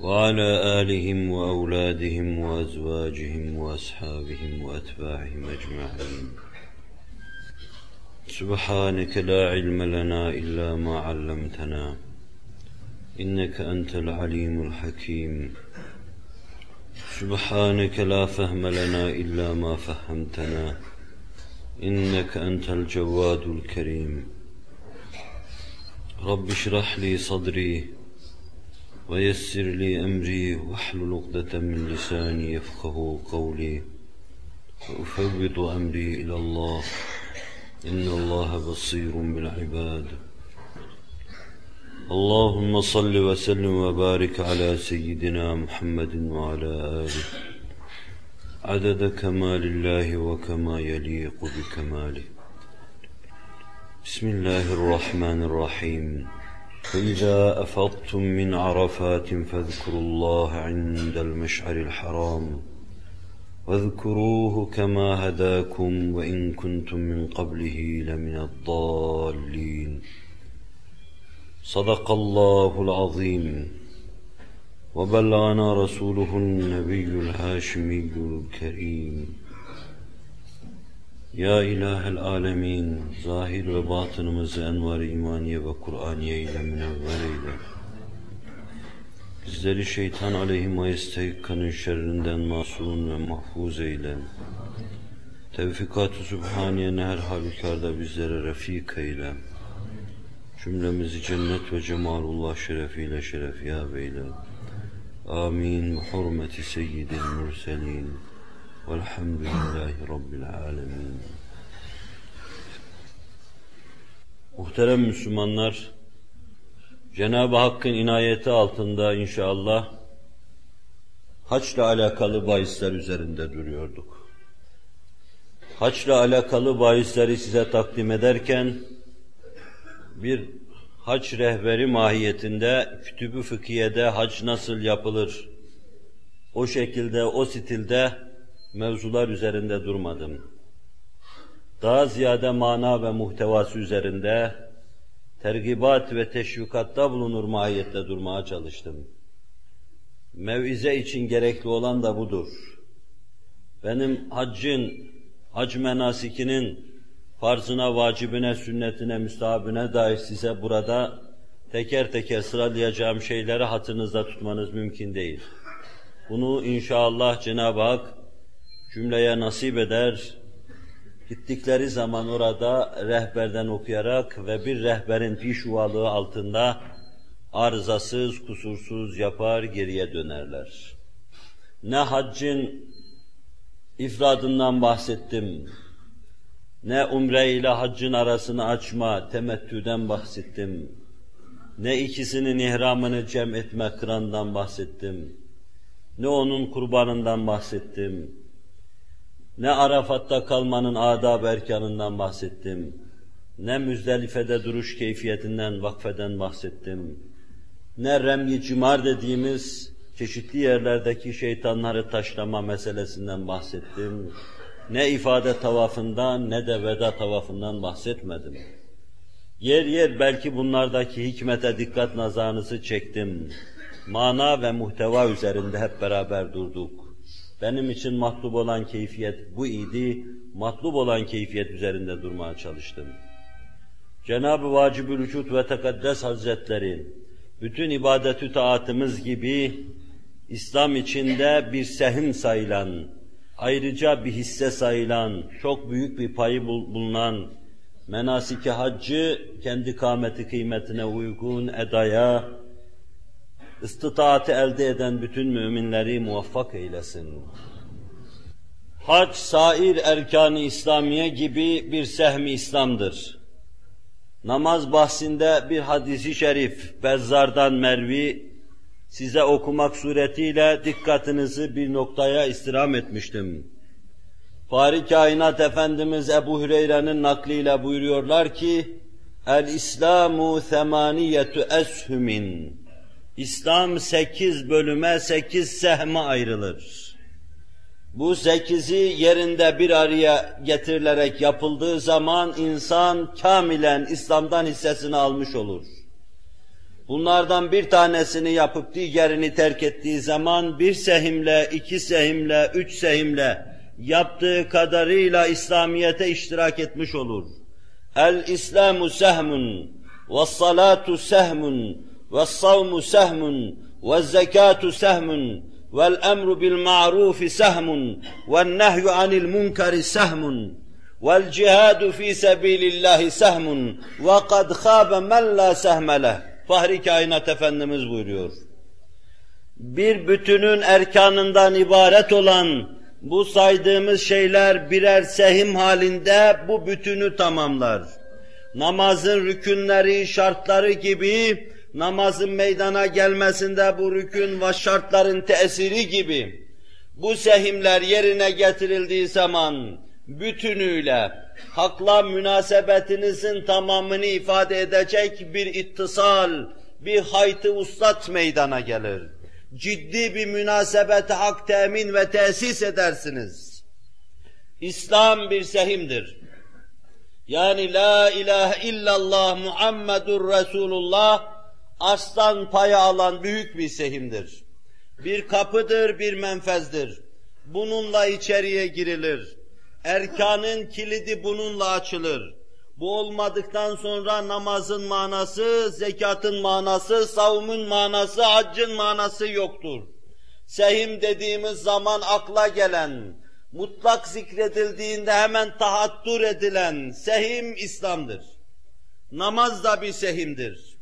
وعلى آلهم وأولادهم وأزواجهم وأصحابهم وأتباعهم أجمعين. سبحانك لا علم لنا إلا ما علمتنا إنك أنت العليم الحكيم. سبحانك لا فهم لنا إلا ما فهمتنا إنك أنت الجواد الكريم. رب اشرح لي صدري ويسر لي أمري واحلل عقدة من لساني يفقه قولي. وأفوض أمري إلى الله. إن الله بصير بالعباد. اللهم صل وسلم وبارك على سيدنا محمد وعلى آله. عدد كمال الله وكما يليق بكماله. بسم الله الرحمن الرحيم. فإذا أفضتم من عرفات فاذكروا الله عند المشعر الحرام واذكروه كما هداكم وإن كنتم من قبله لمن الضالين. صدق الله العظيم. وبلغنا رسوله النبي الهاشمي الكريم. Ya İlahel Alemin, zahir ve batınımızı envar-ı imaniye ve Kur'aniye ile münevver eyle. Bizleri şeytan aleyhi majestekanın şerrinden masum ve mahfuz eyle. Tevfikat-ı Sübhaniye'ne her halükarda bizlere refik eyle. Cümlemizi cennet ve cemalullah şerefiyle şerefiyab eyle. Amin. Hürmeti seyyidil mürselin. Velhamdülillahi Rabbil alemin. Muhterem Müslümanlar, Cenab-ı Hakk'ın inayeti altında inşallah haçla alakalı bahisler üzerinde duruyorduk. Haçla alakalı bahisleri size takdim ederken bir haç rehberi mahiyetinde kütübü fıkhiyede hac nasıl yapılır? O şekilde, o stilde mevzular üzerinde durmadım. Daha ziyade mana ve muhtevası üzerinde tergibat ve teşvikatta bulunur mahiyette durmaya çalıştım. Mevize için gerekli olan da budur. Benim haccın, hac menasikinin farzına, vacibine, sünnetine, müstahabine dair size burada teker teker sıralayacağım şeyleri hatırınızda tutmanız mümkün değil. Bunu inşallah Cenab-ı Hak cümleye nasip eder, gittikleri zaman orada rehberden okuyarak ve bir rehberin pişuvalığı altında arızasız, kusursuz yapar geriye dönerler. Ne haccın ifradından bahsettim, ne umre ile haccın arasını açma, temettüden bahsettim, ne ikisinin ihramını cem etme kırandan bahsettim, ne onun kurbanından bahsettim, ne Arafat'ta kalmanın adab erkanından bahsettim, ne Müzdelife'de duruş keyfiyetinden, vakfeden bahsettim, ne remyi cimar dediğimiz çeşitli yerlerdeki şeytanları taşlama meselesinden bahsettim, ne ifade tavafından ne de veda tavafından bahsetmedim. Yer yer belki bunlardaki hikmete dikkat nazarınızı çektim. Mana ve muhteva üzerinde hep beraber durduk. Benim için matlub olan keyfiyet bu idi, matlub olan keyfiyet üzerinde durmaya çalıştım. Cenab-ı Vacib-ül Vücud ve Tekaddes Hazretleri, bütün ibadetü taatımız gibi İslam içinde bir sehim sayılan, ayrıca bir hisse sayılan, çok büyük bir payı bulunan menasike haccı kendi kâmeti kıymetine uygun edaya, istitaatı elde eden bütün müminleri muvaffak eylesin. Hac, sair erkan-ı İslamiye gibi bir sehmi İslam'dır. Namaz bahsinde bir hadisi şerif, Bezzar'dan Mervi, size okumak suretiyle dikkatinizi bir noktaya istirham etmiştim. Fahri Kainat Efendimiz Ebu Hüreyre'nin nakliyle buyuruyorlar ki, El-İslamu semaniyetu eshümin. İslam sekiz bölüme, sekiz sehme ayrılır. Bu sekizi yerinde bir araya getirilerek yapıldığı zaman insan kamilen İslam'dan hissesini almış olur. Bunlardan bir tanesini yapıp diğerini terk ettiği zaman bir sehimle, iki sehimle, üç sehimle yaptığı kadarıyla İslamiyete iştirak etmiş olur. El-İslamu sehmun, ve salatu sehmun, sehmun, vel emru bil ma'rufi sehmun, ve nehyu anil munkari sehmun, vel cihadu fi sebilillahi sehmun, ve kad khâbe men la sehmeleh. Fahri Kainat Efendimiz buyuruyor. Bir bütünün erkanından ibaret olan bu saydığımız şeyler birer sehim halinde bu bütünü tamamlar. Namazın rükünleri, şartları gibi namazın meydana gelmesinde bu rükün ve şartların tesiri gibi bu sehimler yerine getirildiği zaman bütünüyle hakla münasebetinizin tamamını ifade edecek bir ittisal, bir haytı uslat meydana gelir. Ciddi bir münasebet hak temin ve tesis edersiniz. İslam bir sehimdir. Yani la ilahe illallah Muhammedur Resulullah aslan payı alan büyük bir sehimdir. Bir kapıdır, bir menfezdir. Bununla içeriye girilir. Erkanın kilidi bununla açılır. Bu olmadıktan sonra namazın manası, zekatın manası, savunun manası, haccın manası yoktur. Sehim dediğimiz zaman akla gelen, mutlak zikredildiğinde hemen tahattur edilen sehim İslam'dır. Namaz da bir sehimdir.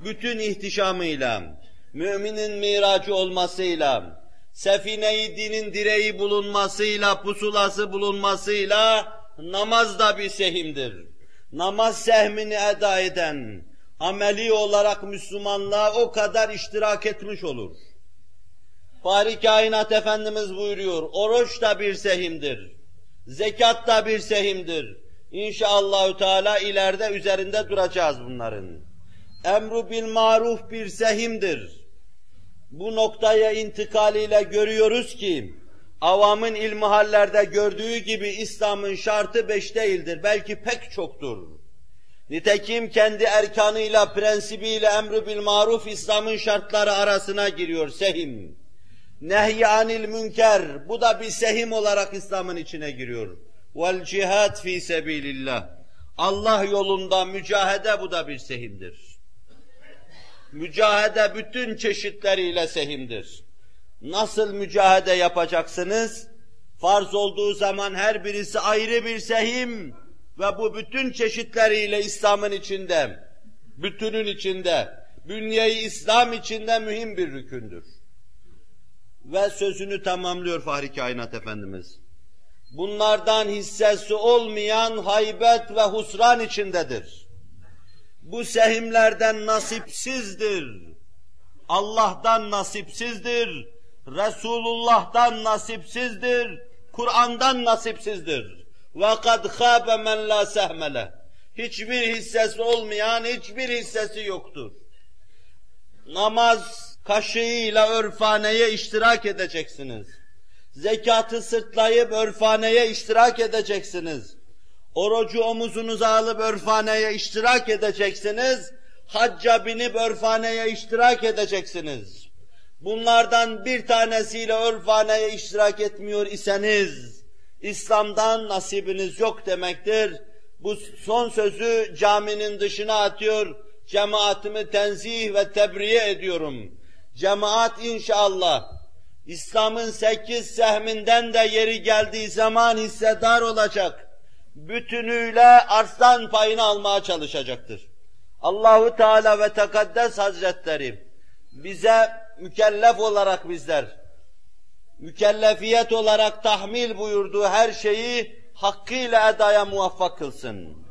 Bütün ihtişamıyla, müminin miracı olmasıyla, sefine-i dinin direği bulunmasıyla, pusulası bulunmasıyla namaz da bir sehimdir. Namaz sehmini eda eden, ameli olarak Müslümanlığa o kadar iştirak etmiş olur. Fahri Kainat Efendimiz buyuruyor, oruç da bir sehimdir, zekat da bir sehimdir. İnşallahü Teala ileride üzerinde duracağız bunların. Emru bil maruf bir sehimdir bu noktaya intikaliyle görüyoruz ki, avamın ilmihallerde gördüğü gibi İslam'ın şartı beş değildir, belki pek çoktur. Nitekim kendi erkanıyla, prensibiyle emru bil maruf İslam'ın şartları arasına giriyor, sehim. Nehy anil münker, bu da bir sehim olarak İslam'ın içine giriyor. Vel cihad fi sebilillah. Allah yolunda mücahede bu da bir sehimdir mücahede bütün çeşitleriyle sehimdir. Nasıl mücahede yapacaksınız? Farz olduğu zaman her birisi ayrı bir sehim ve bu bütün çeşitleriyle İslam'ın içinde, bütünün içinde, bünyeyi İslam içinde mühim bir rükündür. Ve sözünü tamamlıyor Fahri Kainat Efendimiz. Bunlardan hissesi olmayan haybet ve husran içindedir bu sehimlerden nasipsizdir. Allah'tan nasipsizdir. Resulullah'tan nasipsizdir. Kur'an'dan nasipsizdir. Ve kad khâbe men la sehmele. Hiçbir hissesi olmayan hiçbir hissesi yoktur. Namaz kaşığıyla örfaneye iştirak edeceksiniz. Zekatı sırtlayıp örfaneye iştirak edeceksiniz. Orucu omuzunuza alıp örfaneye iştirak edeceksiniz. Hacca binip örfaneye iştirak edeceksiniz. Bunlardan bir tanesiyle örfaneye iştirak etmiyor iseniz, İslam'dan nasibiniz yok demektir. Bu son sözü caminin dışına atıyor, cemaatimi tenzih ve tebriye ediyorum. Cemaat inşallah, İslam'ın sekiz sehminden de yeri geldiği zaman hissedar olacak bütünüyle arslan payını almaya çalışacaktır. Allahu Teala ve Tekaddes Hazretleri bize mükellef olarak bizler mükellefiyet olarak tahmil buyurduğu her şeyi hakkıyla edaya muvaffak kılsın.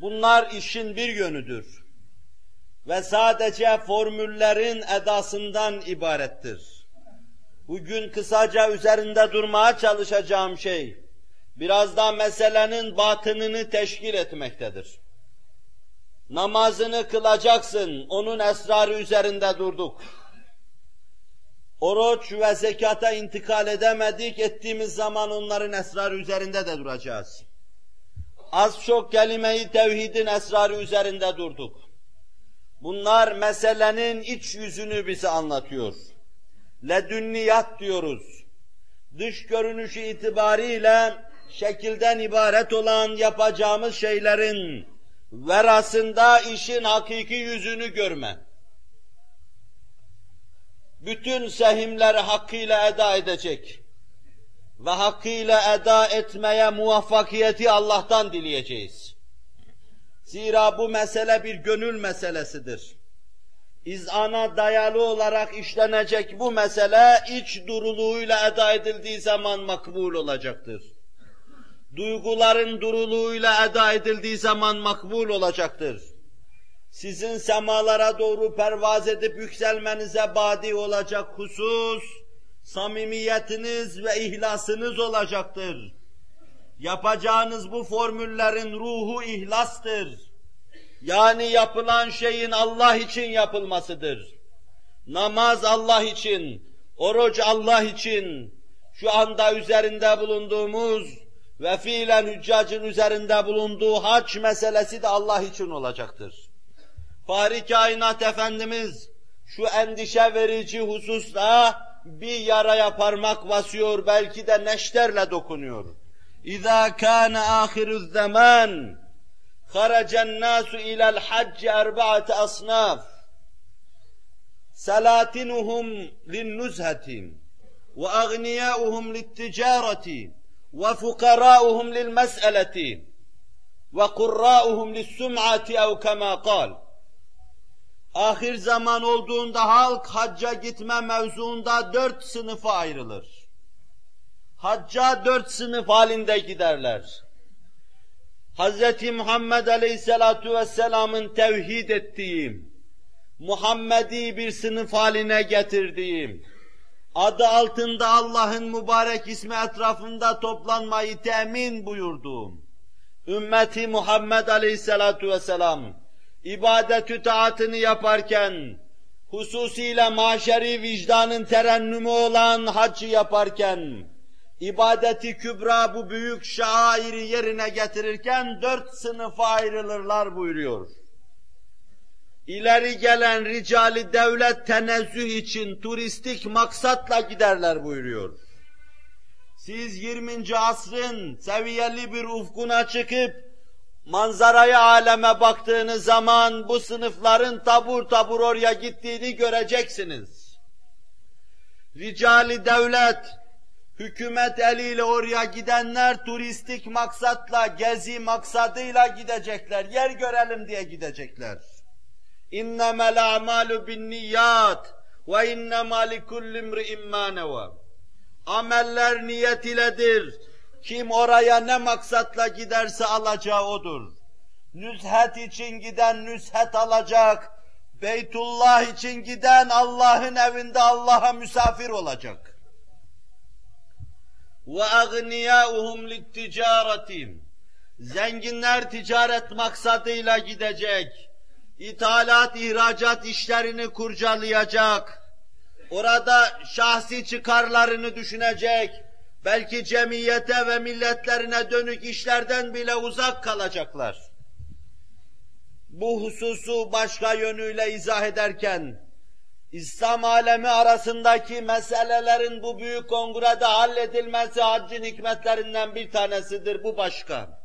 Bunlar işin bir yönüdür. ve sadece formüllerin edasından ibarettir. Bugün kısaca üzerinde durmaya çalışacağım şey, biraz da meselenin batınını teşkil etmektedir. Namazını kılacaksın, onun esrarı üzerinde durduk. Oruç ve zekata intikal edemedik, ettiğimiz zaman onların esrarı üzerinde de duracağız. Az çok kelimeyi tevhidin esrarı üzerinde durduk. Bunlar meselenin iç yüzünü bize anlatıyor. Ledünniyat diyoruz. Dış görünüşü itibariyle şekilden ibaret olan yapacağımız şeylerin verasında işin hakiki yüzünü görme. Bütün sehimleri hakkıyla eda edecek ve hakkıyla eda etmeye muvaffakiyeti Allah'tan dileyeceğiz. Zira bu mesele bir gönül meselesidir. İzana dayalı olarak işlenecek bu mesele iç duruluğuyla eda edildiği zaman makbul olacaktır. Duyguların duruluğuyla eda edildiği zaman makbul olacaktır. Sizin semalara doğru pervaz edip yükselmenize badi olacak husus, samimiyetiniz ve ihlasınız olacaktır. Yapacağınız bu formüllerin ruhu ihlastır. Yani yapılan şeyin Allah için yapılmasıdır. Namaz Allah için, oruç Allah için, şu anda üzerinde bulunduğumuz ve fiilen hüccacın üzerinde bulunduğu hac meselesi de Allah için olacaktır. Fahri Kainat Efendimiz şu endişe verici hususta bir yaraya parmak basıyor, belki de neşterle dokunuyor. اِذَا كَانَ آخِرُ الزَّمَانِ خَرَجَ النَّاسُ اِلَى الْحَجِّ اَرْبَعَةَ أَصْنَافٍ سَلَاتِنُهُمْ لِلنُّزْهَةِ وَأَغْنِيَاؤُهُمْ لِلتِّجَارَةِ وَفُقَرَاؤُهُمْ لِلْمَسْأَلَةِ وَقُرَّاؤُهُمْ لِلسُّمْعَةِ اَوْ كَمَا قَالَ Ahir zaman olduğunda halk hacca gitme mevzuunda dört sınıfa ayrılır. Hacca dört sınıf halinde giderler. Hz. Muhammed Aleyhisselatu Vesselam'ın tevhid ettiği, Muhammedi bir sınıf haline getirdiğim, adı altında Allah'ın mübarek ismi etrafında toplanmayı temin buyurduğum, ümmeti Muhammed Aleyhisselatu Vesselam, ibadetü taatını yaparken, hususiyle maşeri vicdanın terennümü olan haccı yaparken, ibadeti kübra bu büyük şairi yerine getirirken dört sınıfa ayrılırlar buyuruyor. İleri gelen ricali devlet tenezzüh için turistik maksatla giderler buyuruyor. Siz 20. asrın seviyeli bir ufkuna çıkıp manzaraya aleme baktığınız zaman bu sınıfların tabur tabur oraya gittiğini göreceksiniz. Ricali devlet, hükümet eliyle oraya gidenler turistik maksatla, gezi maksadıyla gidecekler. Yer görelim diye gidecekler. İnnemel a'malu bin niyyat ve innema likulli imri'in ma Ameller niyet iledir. Kim oraya ne maksatla giderse alacağı odur. Nüzhet için giden nüzhet alacak. Beytullah için giden Allah'ın evinde Allah'a misafir olacak. وَاَغْنِيَاؤُهُمْ لِلتِّجَارَةِ Zenginler ticaret maksadıyla gidecek. İthalat, ihracat işlerini kurcalayacak. Orada şahsi çıkarlarını düşünecek. Belki cemiyete ve milletlerine dönük işlerden bile uzak kalacaklar. Bu hususu başka yönüyle izah ederken, İslam alemi arasındaki meselelerin bu büyük kongrede halledilmesi haccın hikmetlerinden bir tanesidir, bu başka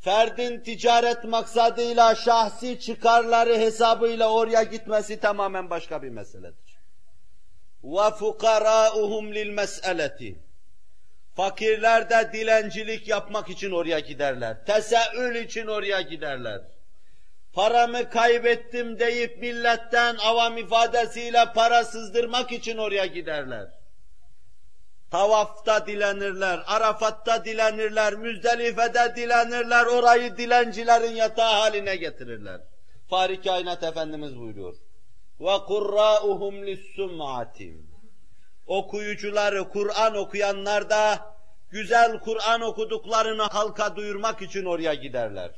Ferdin ticaret maksadıyla, şahsi çıkarları hesabıyla oraya gitmesi tamamen başka bir meseledir. وَفُقَرَاؤُهُمْ لِلْمَسْأَلَةِ Fakirler de dilencilik yapmak için oraya giderler. Teseül için oraya giderler paramı kaybettim deyip milletten avam ifadesiyle para sızdırmak için oraya giderler. Tavafta dilenirler, Arafat'ta dilenirler, Müzdelife'de dilenirler, orayı dilencilerin yatağı haline getirirler. Fahri Kainat Efendimiz buyuruyor. Kurra'uhum lissum'atim. Okuyucuları, Kur'an okuyanlar da güzel Kur'an okuduklarını halka duyurmak için oraya giderler.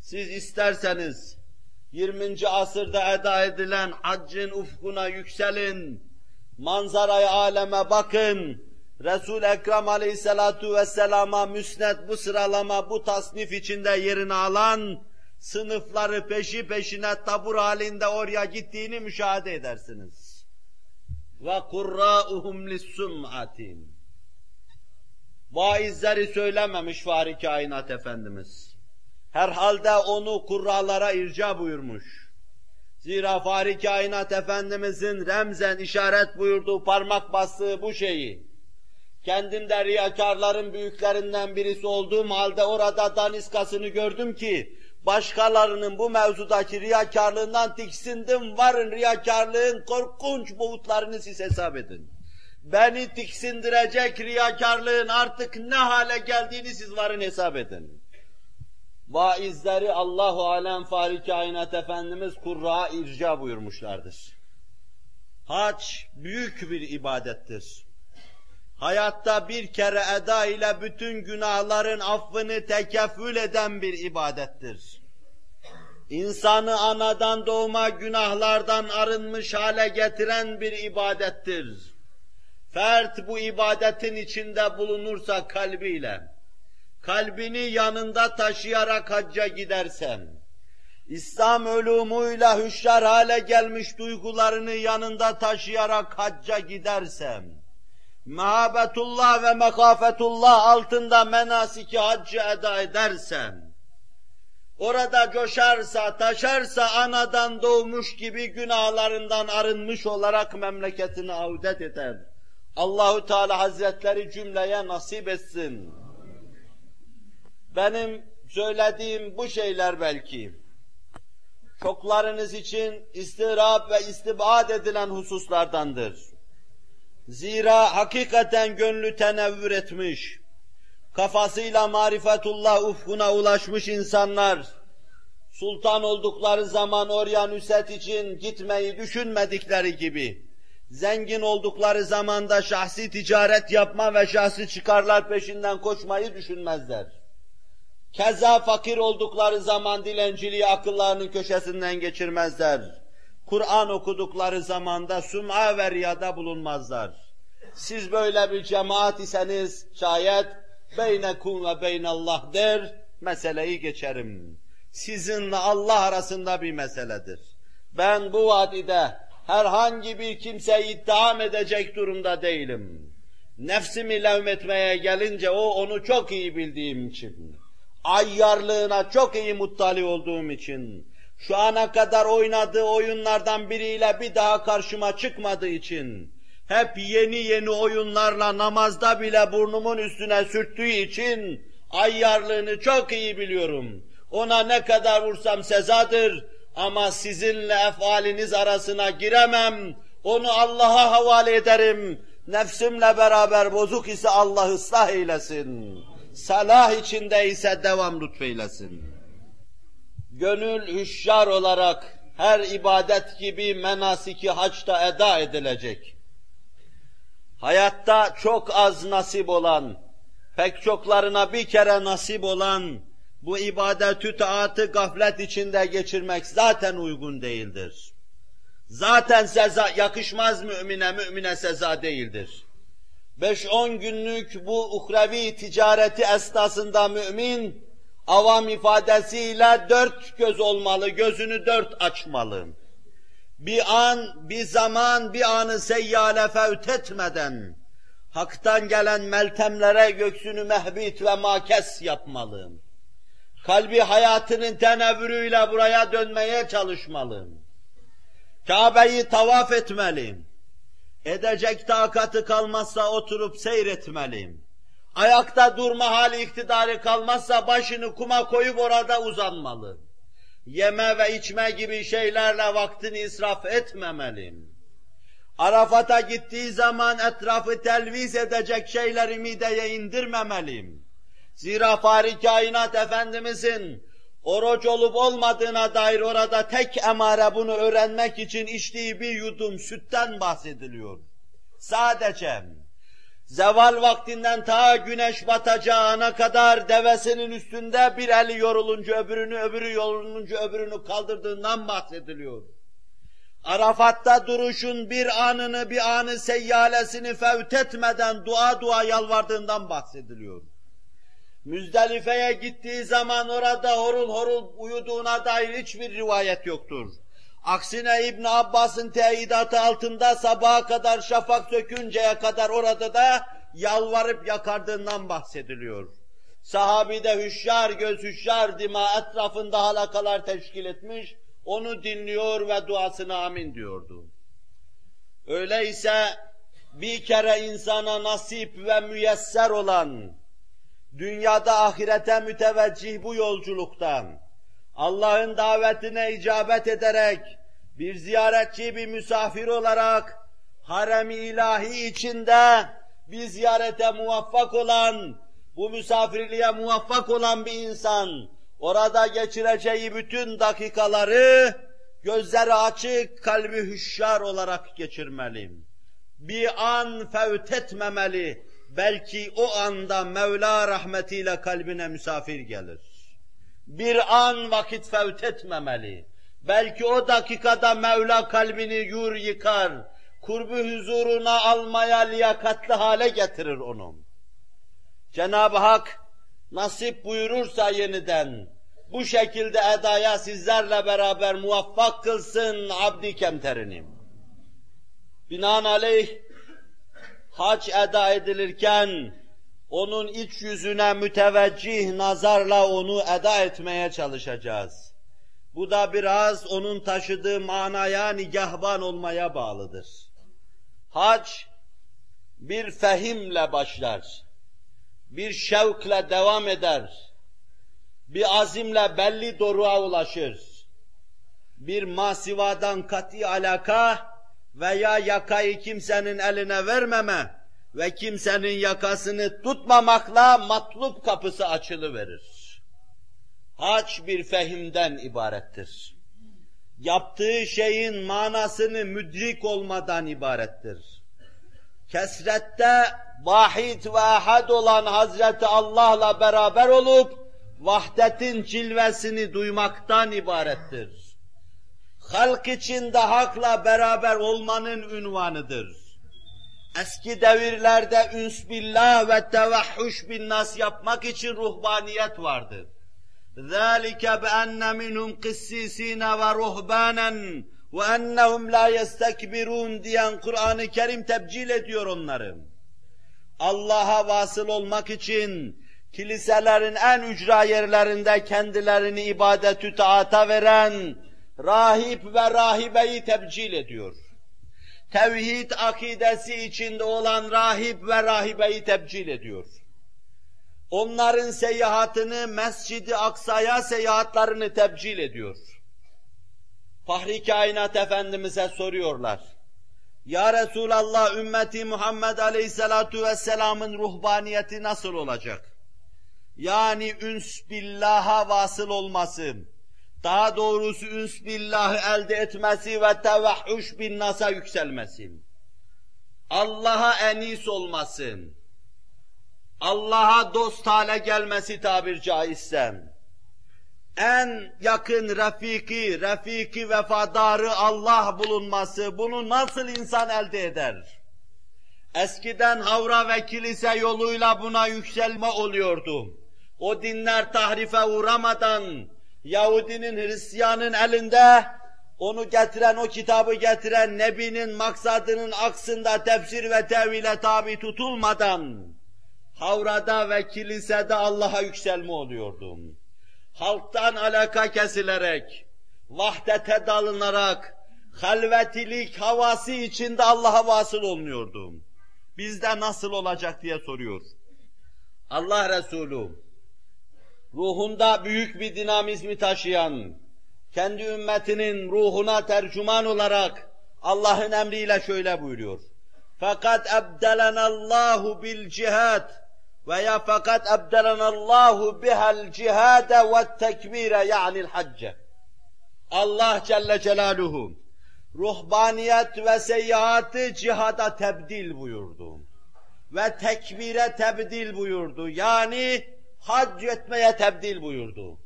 Siz isterseniz 20. asırda eda edilen haccın ufkuna yükselin, manzarayı aleme bakın, Resul-i Ekrem aleyhissalatu vesselama müsnet bu sıralama, bu tasnif içinde yerini alan sınıfları peşi peşine tabur halinde oraya gittiğini müşahede edersiniz. Ve kurra'uhum lissum'atin. Vaizleri söylememiş Fahri Kainat Efendimiz. Herhalde onu kurralara irca buyurmuş. Zira Fahri Kainat Efendimizin remzen işaret buyurduğu parmak bastığı bu şeyi, kendim de riyakarların büyüklerinden birisi olduğum halde orada daniskasını gördüm ki, başkalarının bu mevzudaki riyakarlığından tiksindim, varın riyakarlığın korkunç boğutlarını siz hesap edin. Beni tiksindirecek riyakarlığın artık ne hale geldiğini siz varın hesap edin. Vaizleri Allahu Alem Fahri Kainat Efendimiz kurra irca buyurmuşlardır. Hac büyük bir ibadettir. Hayatta bir kere eda ile bütün günahların affını tekeffül eden bir ibadettir. İnsanı anadan doğma günahlardan arınmış hale getiren bir ibadettir. Fert bu ibadetin içinde bulunursa kalbiyle, kalbini yanında taşıyarak hacca gidersem, İslam ölümüyle hüşyar hale gelmiş duygularını yanında taşıyarak hacca gidersem, mehabetullah ve mekafetullah altında menasiki haccı eda edersem, orada coşarsa, taşarsa anadan doğmuş gibi günahlarından arınmış olarak memleketine avdet eder. Allahu Teala Hazretleri cümleye nasip etsin. Benim söylediğim bu şeyler belki çoklarınız için istirap ve istibad edilen hususlardandır. Zira hakikaten gönlü tenevvür etmiş, kafasıyla marifetullah ufkuna ulaşmış insanlar, sultan oldukları zaman oraya nüset için gitmeyi düşünmedikleri gibi, zengin oldukları zamanda şahsi ticaret yapma ve şahsi çıkarlar peşinden koşmayı düşünmezler. Keza fakir oldukları zaman dilenciliği akıllarının köşesinden geçirmezler. Kur'an okudukları zamanda sum'a ve riyada bulunmazlar. Siz böyle bir cemaat iseniz şayet beynekum ve beynallah der, meseleyi geçerim. Sizinle Allah arasında bir meseledir. Ben bu vadide herhangi bir kimseyi ittiham edecek durumda değilim. Nefsimi levmetmeye gelince o onu çok iyi bildiğim için, ayyarlığına çok iyi muttali olduğum için, şu ana kadar oynadığı oyunlardan biriyle bir daha karşıma çıkmadığı için, hep yeni yeni oyunlarla namazda bile burnumun üstüne sürttüğü için, ayyarlığını çok iyi biliyorum. Ona ne kadar vursam sezadır, ama sizinle efaliniz arasına giremem, onu Allah'a havale ederim. Nefsimle beraber bozuk ise Allah ıslah eylesin. Salah içinde ise devam lütfeylesin. Gönül hüşyar olarak her ibadet gibi menasiki haçta eda edilecek. Hayatta çok az nasip olan, pek çoklarına bir kere nasip olan, bu ibadetü taatı gaflet içinde geçirmek zaten uygun değildir. Zaten seza yakışmaz mümine, mümine seza değildir. Beş on günlük bu uhrevi ticareti esnasında mümin, avam ifadesiyle dört göz olmalı, gözünü dört açmalı. Bir an, bir zaman, bir anı seyyale fevt etmeden, haktan gelen meltemlere göksünü mehbit ve makes yapmalı kalbi hayatının tenevvürüyle buraya dönmeye çalışmalı. Kabe'yi tavaf etmeli. Edecek takatı kalmazsa oturup seyretmeli. Ayakta durma hali iktidarı kalmazsa başını kuma koyup orada uzanmalı. Yeme ve içme gibi şeylerle vaktini israf etmemeli. Arafat'a gittiği zaman etrafı telviz edecek şeyleri mideye indirmemeliyim. Zira Fahri Kainat Efendimizin oruç olup olmadığına dair orada tek emare bunu öğrenmek için içtiği bir yudum sütten bahsediliyor. Sadece zeval vaktinden ta güneş batacağına kadar devesinin üstünde bir eli yorulunca öbürünü, öbürü yorulunca öbürünü kaldırdığından bahsediliyor. Arafat'ta duruşun bir anını, bir anı seyyalesini fevt etmeden dua dua yalvardığından bahsediliyor. Müzdelife'ye gittiği zaman orada horul horul uyuduğuna dair hiçbir rivayet yoktur. Aksine İbn Abbas'ın teyidatı altında sabaha kadar şafak sökünceye kadar orada da yalvarıp yakardığından bahsediliyor. Sahabi de hüşyar göz hüşyar dima etrafında halakalar teşkil etmiş, onu dinliyor ve duasına amin diyordu. Öyleyse bir kere insana nasip ve müyesser olan, dünyada ahirete müteveccih bu yolculuktan, Allah'ın davetine icabet ederek, bir ziyaretçi, bir misafir olarak, harem-i ilahi içinde bir ziyarete muvaffak olan, bu misafirliğe muvaffak olan bir insan, orada geçireceği bütün dakikaları, gözleri açık, kalbi hüşyar olarak geçirmeli. Bir an fevt etmemeli, belki o anda Mevla rahmetiyle kalbine misafir gelir. Bir an vakit fevt etmemeli. Belki o dakikada Mevla kalbini yur yıkar, kurbu huzuruna almaya liyakatli hale getirir onu. Cenab-ı Hak nasip buyurursa yeniden bu şekilde edaya sizlerle beraber muvaffak kılsın abdi kemterini. Binaenaleyh hac eda edilirken onun iç yüzüne müteveccih nazarla onu eda etmeye çalışacağız. Bu da biraz onun taşıdığı manaya nigahban olmaya bağlıdır. Hac bir fehimle başlar, bir şevkle devam eder, bir azimle belli doruğa ulaşır. Bir masivadan kati alaka veya yakayı kimsenin eline vermeme ve kimsenin yakasını tutmamakla matlup kapısı açılıverir. Hac bir fehimden ibarettir. Yaptığı şeyin manasını müdrik olmadan ibarettir. Kesrette vahid ve ahad olan Hazreti Allah'la beraber olup vahdetin cilvesini duymaktan ibarettir Halk içinde hakla beraber olmanın ünvanıdır. Eski devirlerde üns billah ve tevahhuş bin nas yapmak için ruhbaniyet vardı. ذَٰلِكَ بَأَنَّ مِنْهُمْ قِسِّس۪ينَ وَرُهْبَانًا وَاَنَّهُمْ لَا يَسْتَكْبِرُونَ diyen Kur'an-ı Kerim tebcil ediyor onları. Allah'a vasıl olmak için kiliselerin en ücra yerlerinde kendilerini ibadetü taata veren rahip ve rahibeyi tebcil ediyor. Tevhid akidesi içinde olan rahip ve rahibeyi tebcil ediyor. Onların seyahatini Mescid-i Aksa'ya seyahatlerini tebcil ediyor. Fahri Kainat Efendimiz'e soruyorlar. Ya Resulallah ümmeti Muhammed Aleyhisselatu Vesselam'ın ruhbaniyeti nasıl olacak? Yani üns billaha vasıl olması, daha doğrusu üns billahı elde etmesi ve tevahhuş bin nasa yükselmesi, Allah'a enis olması, Allah'a dost hale gelmesi tabir caizse, en yakın refiki, refiki vefadarı Allah bulunması, bunu nasıl insan elde eder? Eskiden havra ve kilise yoluyla buna yükselme oluyordu. O dinler tahrife uğramadan, Yahudinin, Hristiyanın elinde onu getiren, o kitabı getiren Nebi'nin maksadının aksında tefsir ve tevhile tabi tutulmadan, havrada ve kilisede Allah'a yükselme oluyordu. Halktan alaka kesilerek, vahdete dalınarak, halvetilik havası içinde Allah'a vasıl olunuyordu. Bizde nasıl olacak diye soruyor. Allah Resulü, ruhunda büyük bir dinamizmi taşıyan, kendi ümmetinin ruhuna tercüman olarak Allah'ın emriyle şöyle buyuruyor. Fakat ebdelenallahu bil cihad veya fakat ebdelenallahu bihal cihade ve tekbire ya'nil hacce. Allah Celle Celaluhu ruhbaniyet ve seyyiatı cihada tebdil buyurdu. Ve tekbire tebdil buyurdu. Yani hac etmeye tebdil buyurdu.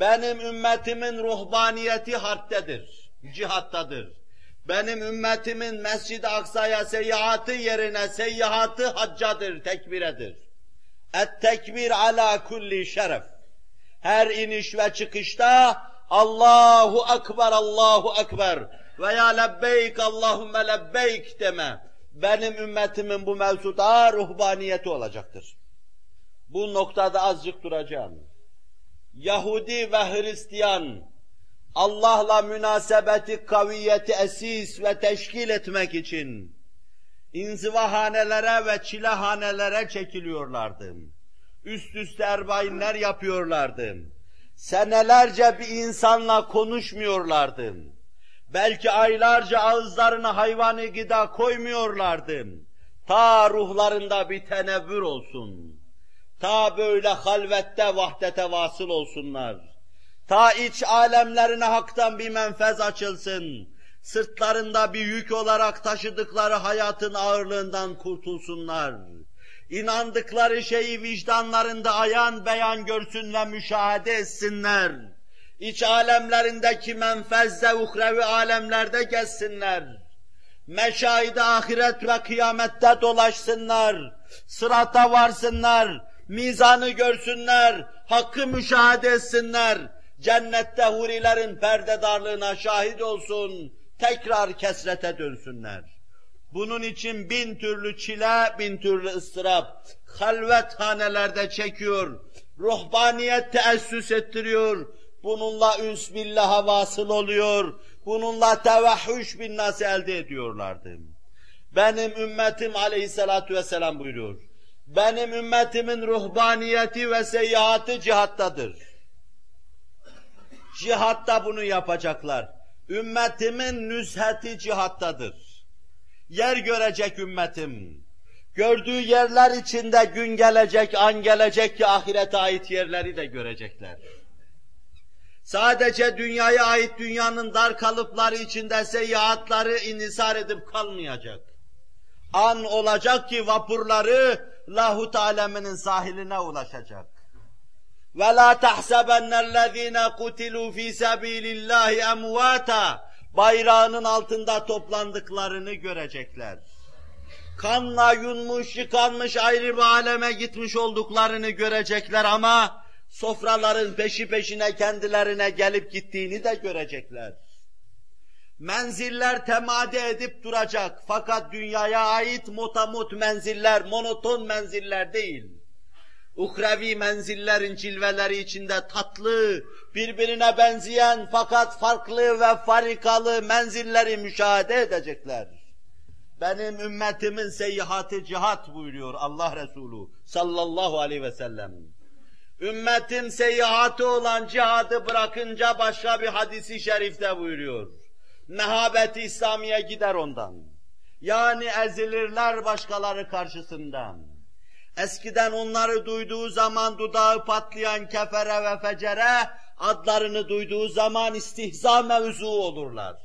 Benim ümmetimin ruhbaniyeti harptedir, cihattadır. Benim ümmetimin Mescid-i Aksa'ya seyyiatı yerine seyyiatı haccadır, tekbiredir. Et tekbir ala kulli şeref. Her iniş ve çıkışta Allahu Ekber, Allahu Ekber veya lebbeyk, Allahümme lebbeyk deme. Benim ümmetimin bu mevzuda ruhbaniyeti olacaktır. Bu noktada azıcık duracağım. Yahudi ve Hristiyan Allah'la münasebeti kaviyeti esis ve teşkil etmek için inzivahanelere ve çilehanelere çekiliyorlardı. Üst üste erbayinler yapıyorlardı. Senelerce bir insanla konuşmuyorlardı. Belki aylarca ağızlarına hayvani gıda koymuyorlardı. Ta ruhlarında bir tenevvür olsun. Ta böyle halvette vahdete vasıl olsunlar. Ta iç alemlerine haktan bir menfez açılsın. Sırtlarında bir yük olarak taşıdıkları hayatın ağırlığından kurtulsunlar. İnandıkları şeyi vicdanlarında ayan beyan görsün ve müşahede etsinler. İç alemlerindeki menfezde uhrevi alemlerde gezsinler. Meşahide ahiret ve kıyamette dolaşsınlar. Sırata varsınlar. Mizanı görsünler. Hakkı müşahede etsinler. Cennette hurilerin perdedarlığına şahit olsun. Tekrar kesrete dönsünler. Bunun için bin türlü çile, bin türlü ıstırap, halvet hanelerde çekiyor, ruhbaniyet teessüs ettiriyor, bununla üns billaha vasıl oluyor, bununla tevahhüş bin nası elde ediyorlardı. Benim ümmetim aleyhissalatu vesselam buyuruyor. Benim ümmetimin ruhbaniyeti ve seyyiatı cihattadır. Cihatta bunu yapacaklar. Ümmetimin nüsheti cihattadır. Yer görecek ümmetim. Gördüğü yerler içinde gün gelecek, an gelecek ki ahirete ait yerleri de görecekler. Sadece dünyaya ait dünyanın dar kalıpları içinde seyyahatları inisar edip kalmayacak. An olacak ki vapurları lahut aleminin sahiline ulaşacak. Ve la tahsebennellezine kutilu fi sabilillahi emvata bayrağının altında toplandıklarını görecekler. Kanla yunmuş, yıkanmış ayrı bir aleme gitmiş olduklarını görecekler ama sofraların peşi peşine kendilerine gelip gittiğini de görecekler. Menziller temade edip duracak fakat dünyaya ait motamut menziller, monoton menziller değil. Uhrevi menzillerin cilveleri içinde tatlı, birbirine benzeyen fakat farklı ve farikalı menzilleri müşahede edecekler. Benim ümmetimin seyyihatı cihat buyuruyor Allah Resulü sallallahu aleyhi ve sellem. Ümmetim seyyihatı olan cihadı bırakınca başka bir hadisi şerifte buyuruyor. Mehabeti İslamiye gider ondan. Yani ezilirler başkaları karşısından. Eskiden onları duyduğu zaman dudağı patlayan kefere ve fecere, adlarını duyduğu zaman istihza mevzu olurlar.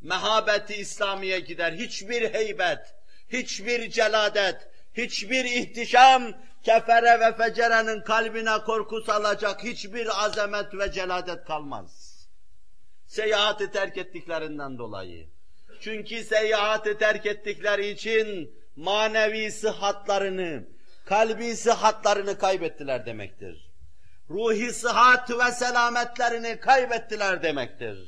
Mehabeti İslamiye gider, hiçbir heybet, hiçbir celadet, hiçbir ihtişam, kefere ve fecerenin kalbine korku salacak hiçbir azamet ve celadet kalmaz. Seyahati terk ettiklerinden dolayı. Çünkü seyahati terk ettikleri için manevi sıhhatlarını, kalbi sıhhatlarını kaybettiler demektir. Ruhi sıhhat ve selametlerini kaybettiler demektir.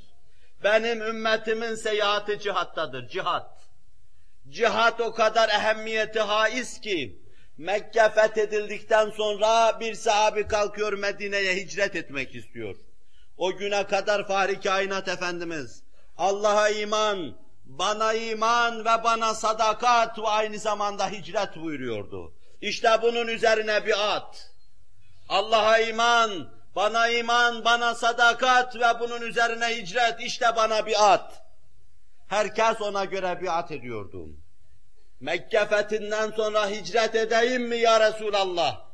Benim ümmetimin seyahati cihattadır, cihat. Cihat o kadar ehemmiyeti haiz ki, Mekke fethedildikten sonra bir sahabi kalkıyor Medine'ye hicret etmek istiyor. O güne kadar Fahri Kainat Efendimiz, Allah'a iman, bana iman ve bana sadakat ve aynı zamanda hicret buyuruyordu. İşte bunun üzerine bir at. Allah'a iman, bana iman, bana sadakat ve bunun üzerine hicret, işte bana bir at. Herkes ona göre biat ediyordu. Mekke fethinden sonra hicret edeyim mi ya Resulallah?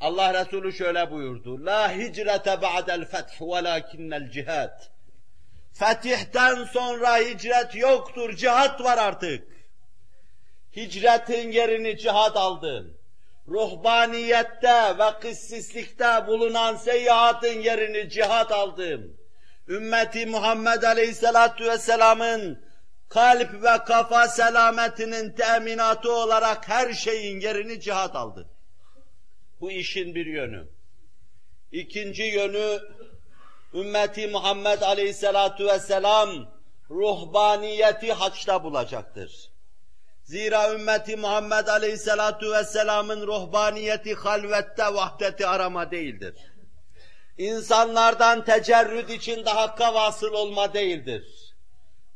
Allah Resulü şöyle buyurdu. La hicrete ba'del feth velakinnel cihad. Fetihten sonra hicret yoktur, cihat var artık. Hicretin yerini cihat aldı. Ruhbaniyette ve kıssislikte bulunan seyahatin yerini cihat aldım. Ümmeti Muhammed Aleyhisselatü Vesselam'ın kalp ve kafa selametinin teminatı olarak her şeyin yerini cihat aldı. Bu işin bir yönü. İkinci yönü, ümmeti Muhammed Aleyhisselatü Vesselam ruhbaniyeti haçta bulacaktır. Zira ümmeti Muhammed Aleyhisselatu Vesselam'ın ruhbaniyeti halvette vahdeti arama değildir. İnsanlardan tecerrüd içinde hakka vasıl olma değildir.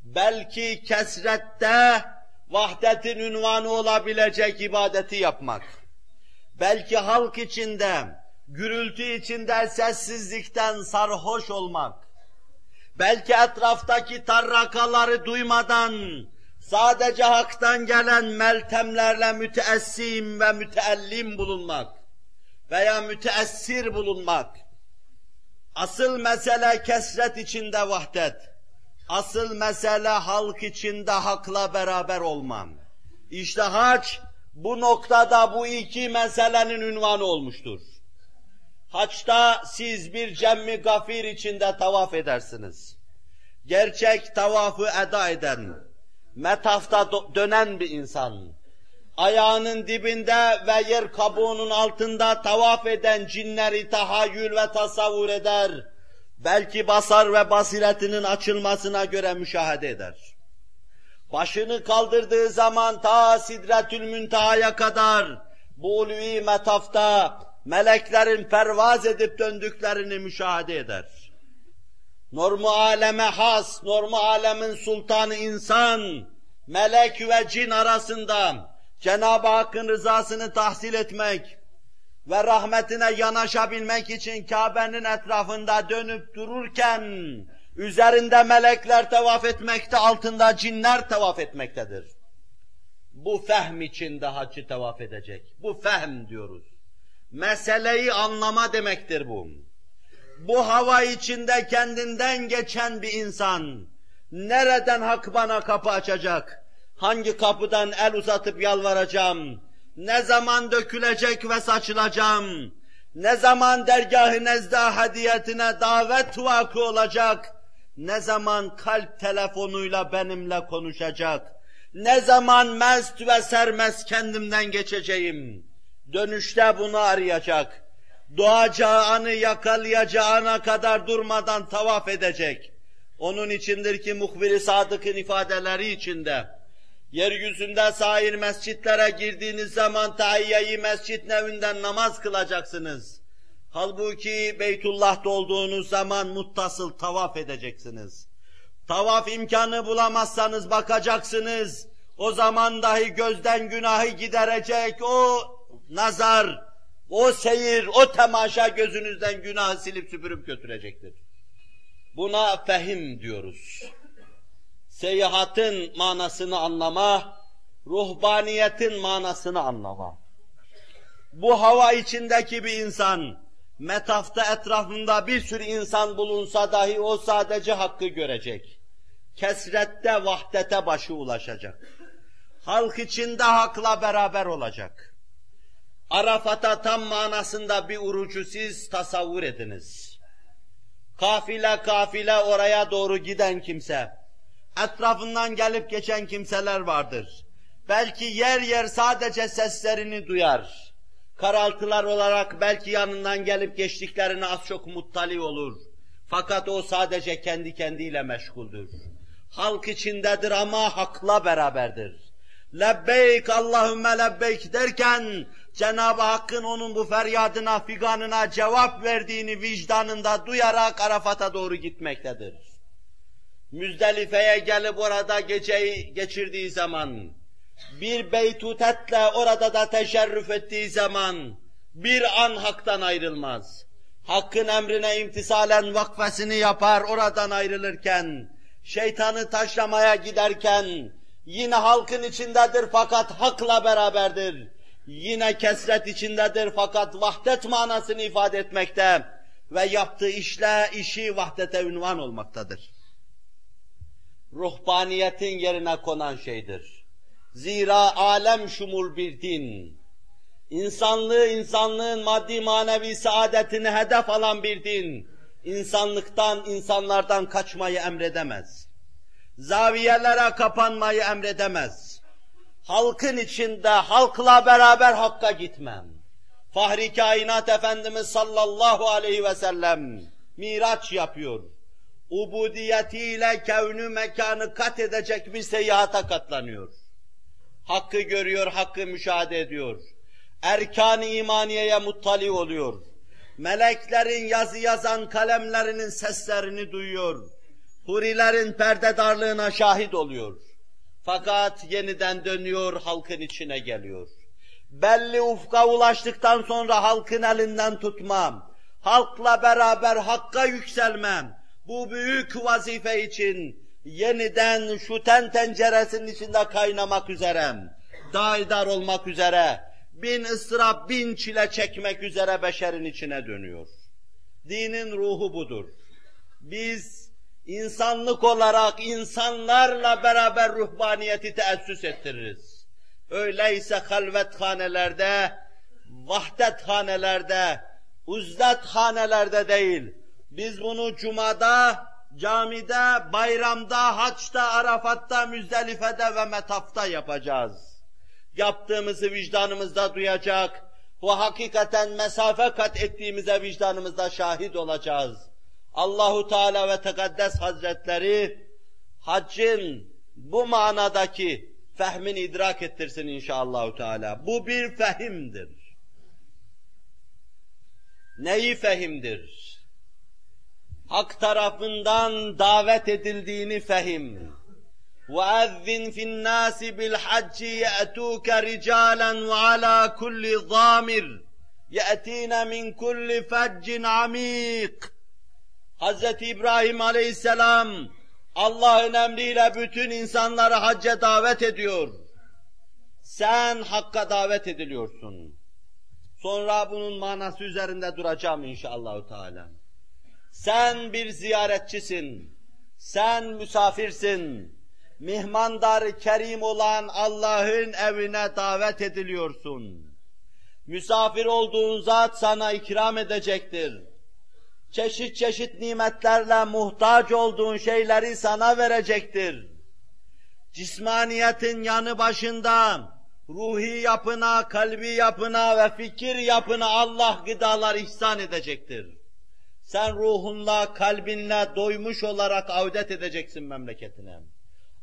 Belki kesrette vahdetin ünvanı olabilecek ibadeti yapmak. Belki halk içinde, gürültü içinde sessizlikten sarhoş olmak. Belki etraftaki tarrakaları duymadan sadece haktan gelen meltemlerle müteessim ve müteellim bulunmak veya müteessir bulunmak. Asıl mesele kesret içinde vahdet. Asıl mesele halk içinde hakla beraber olmam. İşte haç bu noktada bu iki meselenin ünvanı olmuştur. Haçta siz bir cemmi gafir içinde tavaf edersiniz. Gerçek tavafı eda eden, metafta dönen bir insan, ayağının dibinde ve yer kabuğunun altında tavaf eden cinleri tahayyül ve tasavvur eder, belki basar ve basiretinin açılmasına göre müşahede eder. Başını kaldırdığı zaman ta Sidretül Münteha'ya kadar bu ulvi metafta meleklerin pervaz edip döndüklerini müşahede eder. Normu aleme has, normu alemin sultanı insan, melek ve cin arasında Cenab-ı Hakk'ın rızasını tahsil etmek ve rahmetine yanaşabilmek için Kabe'nin etrafında dönüp dururken üzerinde melekler tevaf etmekte, altında cinler tevaf etmektedir. Bu fehm içinde haccı tevaf edecek. Bu fehm diyoruz. Meseleyi anlama demektir bu bu hava içinde kendinden geçen bir insan, nereden hak bana kapı açacak? Hangi kapıdan el uzatıp yalvaracağım? Ne zaman dökülecek ve saçılacağım? Ne zaman dergah-ı nezda hadiyetine davet vakı olacak? Ne zaman kalp telefonuyla benimle konuşacak? Ne zaman mest ve sermest kendimden geçeceğim? Dönüşte bunu arayacak doğacağını yakalayacağına kadar durmadan tavaf edecek. Onun içindir ki muhbir-i sadıkın ifadeleri içinde, yeryüzünde sair mescitlere girdiğiniz zaman tahiyyeyi mescit nevinden namaz kılacaksınız. Halbuki Beytullah'ta olduğunuz zaman muttasıl tavaf edeceksiniz. Tavaf imkanı bulamazsanız bakacaksınız. O zaman dahi gözden günahı giderecek o nazar, o seyir, o temaşa gözünüzden günahı silip süpürüp götürecektir. Buna fehim diyoruz. Seyahatin manasını anlama, ruhbaniyetin manasını anlama. Bu hava içindeki bir insan, metafta etrafında bir sürü insan bulunsa dahi o sadece hakkı görecek. Kesrette vahdete başı ulaşacak. Halk içinde hakla beraber olacak Arafat'a tam manasında bir urucu siz tasavvur ediniz. Kafile kafile oraya doğru giden kimse, etrafından gelip geçen kimseler vardır. Belki yer yer sadece seslerini duyar. Karaltılar olarak belki yanından gelip geçtiklerine az çok muttali olur. Fakat o sadece kendi kendiyle meşguldür. Halk içindedir ama hakla beraberdir. Lebbeyk Allahümme lebbeyk derken Cenab-ı Hakk'ın onun bu feryadına, figanına cevap verdiğini vicdanında duyarak Arafat'a doğru gitmektedir. Müzdelife'ye gelip orada geceyi geçirdiği zaman, bir beytutetle orada da teşerrüf ettiği zaman, bir an haktan ayrılmaz. Hakkın emrine imtisalen vakfesini yapar oradan ayrılırken, şeytanı taşlamaya giderken, Yine halkın içindedir fakat hakla beraberdir. Yine kesret içindedir fakat vahdet manasını ifade etmekte ve yaptığı işle işi vahdete ünvan olmaktadır. Ruhbaniyetin yerine konan şeydir. Zira alem şumul bir din, insanlığı, insanlığın maddi manevi saadetini hedef alan bir din, insanlıktan, insanlardan kaçmayı emredemez. Zaviyelere kapanmayı emredemez. Halkın içinde, halkla beraber hakka gitmem. Fahri kainat Efendimiz sallallahu aleyhi ve sellem miraç yapıyor. Ubudiyetiyle kevnü mekanı kat edecek bir seyahata katlanıyor. Hakkı görüyor, hakkı müşahede ediyor. Erkan-ı imaniyeye muttali oluyor. Meleklerin yazı yazan kalemlerinin seslerini duyuyor. Hurilerin perdedarlığına şahit oluyor. Fakat yeniden dönüyor, halkın içine geliyor. Belli ufka ulaştıktan sonra halkın elinden tutmam. Halkla beraber hakka yükselmem. Bu büyük vazife için yeniden şu ten tenceresinin içinde kaynamak üzerem. Daidar olmak üzere, bin ıstırap, bin çile çekmek üzere beşerin içine dönüyor. Dinin ruhu budur. Biz insanlık olarak insanlarla beraber ruhbaniyeti teessüs ettiririz. Öyleyse halvethanelerde, vahdethanelerde, uzlethanelerde değil, biz bunu cumada, camide, bayramda, haçta, arafatta, müzdelifede ve metafta yapacağız. Yaptığımızı vicdanımızda duyacak ve hakikaten mesafe kat ettiğimize vicdanımızda şahit olacağız. Allahu Teala ve Tekaddes Hazretleri haccın bu manadaki fehmini idrak ettirsin inşallah Teala. Bu bir fehimdir. Neyi fehimdir? Hak tarafından davet edildiğini fehim. وَاَذِّنْ فِي النَّاسِ بِالْحَجِّ يَأْتُوكَ رِجَالًا وَعَلَى كُلِّ ضَامِرٍ يَأْتِينَ مِنْ كُلِّ فَجٍّ عَمِيقٍ Hz. İbrahim aleyhisselam Allah'ın emriyle bütün insanları hacca davet ediyor. Sen hakka davet ediliyorsun. Sonra bunun manası üzerinde duracağım inşallah Teala. Sen bir ziyaretçisin. Sen misafirsin. Mihmandar kerim olan Allah'ın evine davet ediliyorsun. Misafir olduğun zat sana ikram edecektir. Çeşit çeşit nimetlerle muhtaç olduğun şeyleri sana verecektir. Cismaniyetin yanı başında ruhi yapına, kalbi yapına ve fikir yapına Allah gıdalar ihsan edecektir. Sen ruhunla, kalbinle doymuş olarak avdet edeceksin memleketine.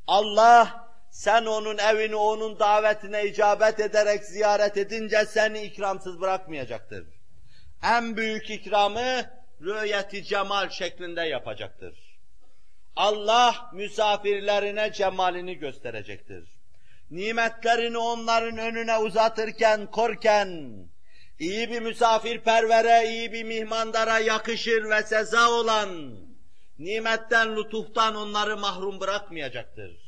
Allah sen onun evini, onun davetine icabet ederek ziyaret edince seni ikramsız bırakmayacaktır. En büyük ikramı rüyeti cemal şeklinde yapacaktır. Allah misafirlerine cemalini gösterecektir. Nimetlerini onların önüne uzatırken, korken, iyi bir misafirpervere, iyi bir mihmandara yakışır ve seza olan nimetten, lütuftan onları mahrum bırakmayacaktır.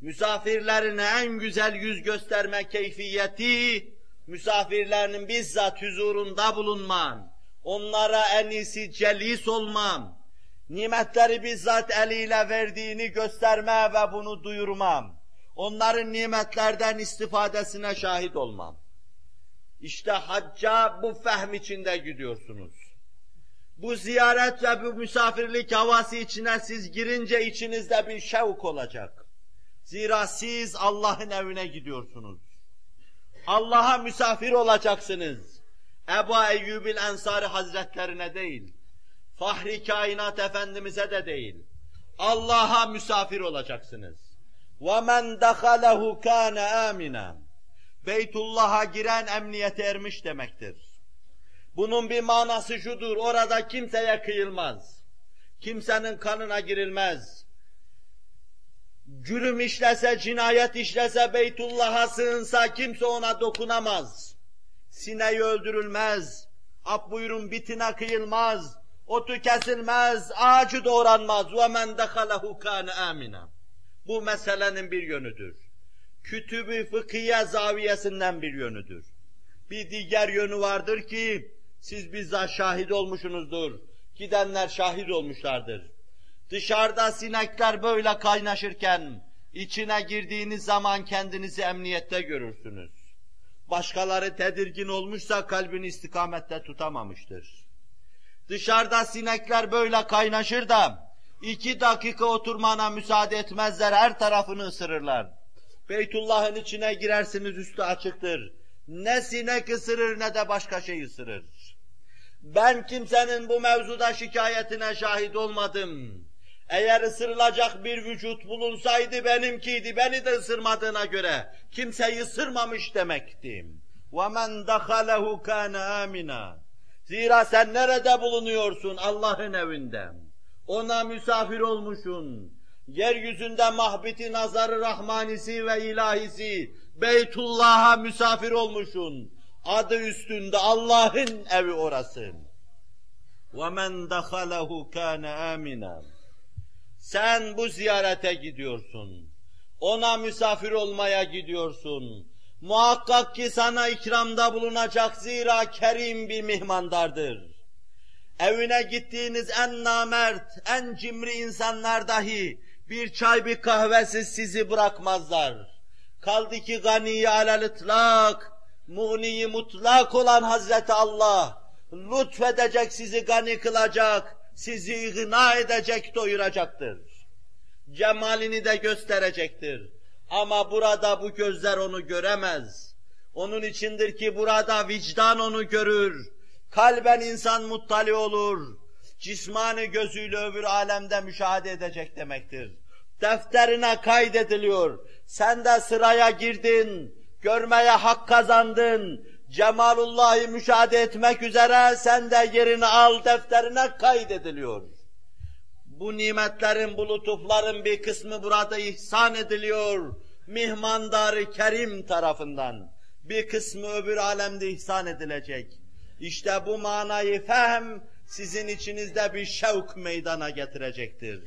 Misafirlerine en güzel yüz gösterme keyfiyeti, misafirlerinin bizzat huzurunda bulunman, onlara en iyisi celis olmam, nimetleri bizzat eliyle verdiğini gösterme ve bunu duyurmam, onların nimetlerden istifadesine şahit olmam. İşte hacca bu fehm içinde gidiyorsunuz. Bu ziyaret ve bu misafirlik havası içine siz girince içinizde bir şevk olacak. Zira siz Allah'ın evine gidiyorsunuz. Allah'a misafir olacaksınız. Ebu Eyyubil Ensari Hazretlerine değil, Fahri Kainat Efendimiz'e de değil, Allah'a misafir olacaksınız. وَمَنْ دَخَلَهُ كَانَ آمِنًا Beytullah'a giren emniyete ermiş demektir. Bunun bir manası şudur, orada kimseye kıyılmaz. Kimsenin kanına girilmez. Cürüm işlese, cinayet işlese, Beytullah'a sığınsa kimse ona dokunamaz. Sineği öldürülmez, ab buyurun bitine kıyılmaz, otu kesilmez, ağacı doğranmaz. وَمَنْ دَخَلَهُ كَانَ آمِنًا Bu meselenin bir yönüdür. Kütüb-i fıkhiye zaviyesinden bir yönüdür. Bir diğer yönü vardır ki, siz bizzat şahit olmuşsunuzdur. Gidenler şahit olmuşlardır. Dışarıda sinekler böyle kaynaşırken, içine girdiğiniz zaman kendinizi emniyette görürsünüz. Başkaları tedirgin olmuşsa kalbini istikamette tutamamıştır. Dışarıda sinekler böyle kaynaşır da, iki dakika oturmana müsaade etmezler, her tarafını ısırırlar. Beytullah'ın içine girersiniz üstü açıktır. Ne sinek ısırır ne de başka şey ısırır. Ben kimsenin bu mevzuda şikayetine şahit olmadım. Eğer ısırılacak bir vücut bulunsaydı benimkiydi, beni de ısırmadığına göre kimseyi ısırmamış demekti. وَمَنْ دَخَلَهُ كَانَ آمِنًا Zira sen nerede bulunuyorsun? Allah'ın evinde. Ona misafir olmuşsun. Yeryüzünde mahbiti nazarı rahmanisi ve ilahisi Beytullah'a misafir olmuşsun. Adı üstünde Allah'ın evi orası. وَمَنْ دَخَلَهُ كَانَ آمِنًا Sen bu ziyarete gidiyorsun. Ona misafir olmaya gidiyorsun. Muhakkak ki sana ikramda bulunacak zira kerim bir mihmandardır. Evine gittiğiniz en namert, en cimri insanlar dahi bir çay bir kahvesiz sizi bırakmazlar. Kaldı ki ganiyi alel itlak, muğniyi mutlak olan Hazreti Allah, lütfedecek sizi gani kılacak, sizi igna edecek, doyuracaktır. Cemalini de gösterecektir. Ama burada bu gözler onu göremez. Onun içindir ki burada vicdan onu görür. Kalben insan muttali olur. Cismani gözüyle öbür alemde müşahede edecek demektir. Defterine kaydediliyor. Sen de sıraya girdin, görmeye hak kazandın. Cemalullah'ı müşahede etmek üzere sen de yerini al defterine kaydediliyor. Bu nimetlerin, bu lütufların bir kısmı burada ihsan ediliyor. Mihmandarı Kerim tarafından. Bir kısmı öbür alemde ihsan edilecek. İşte bu manayı fehm sizin içinizde bir şevk meydana getirecektir.